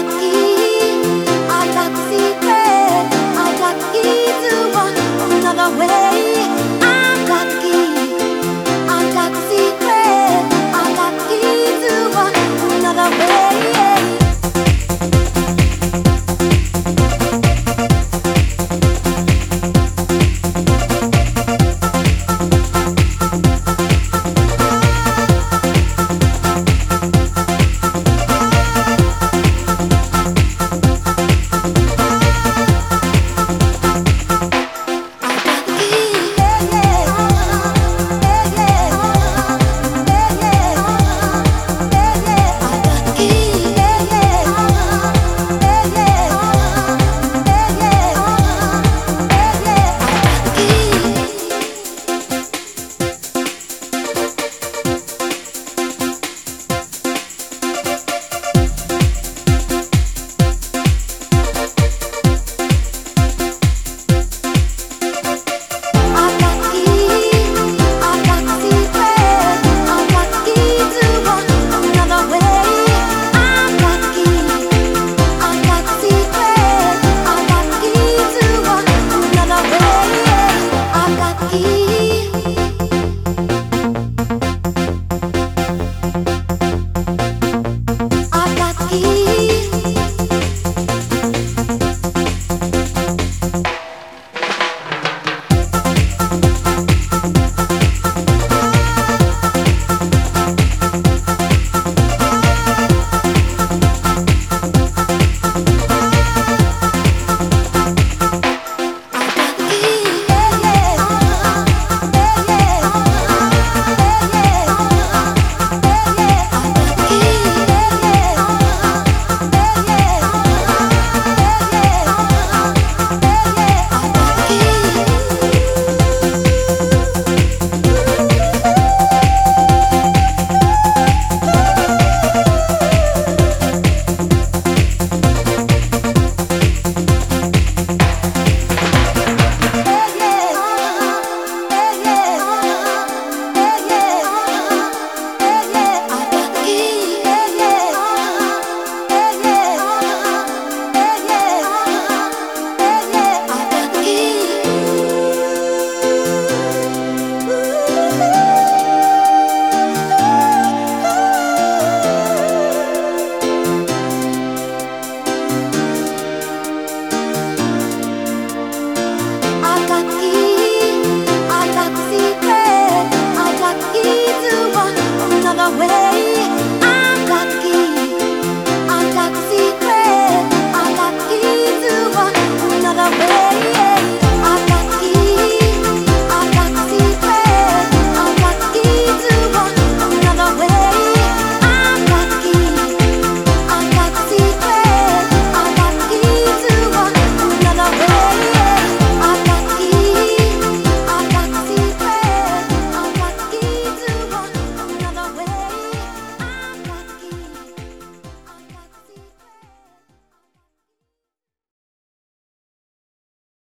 сладкий. you.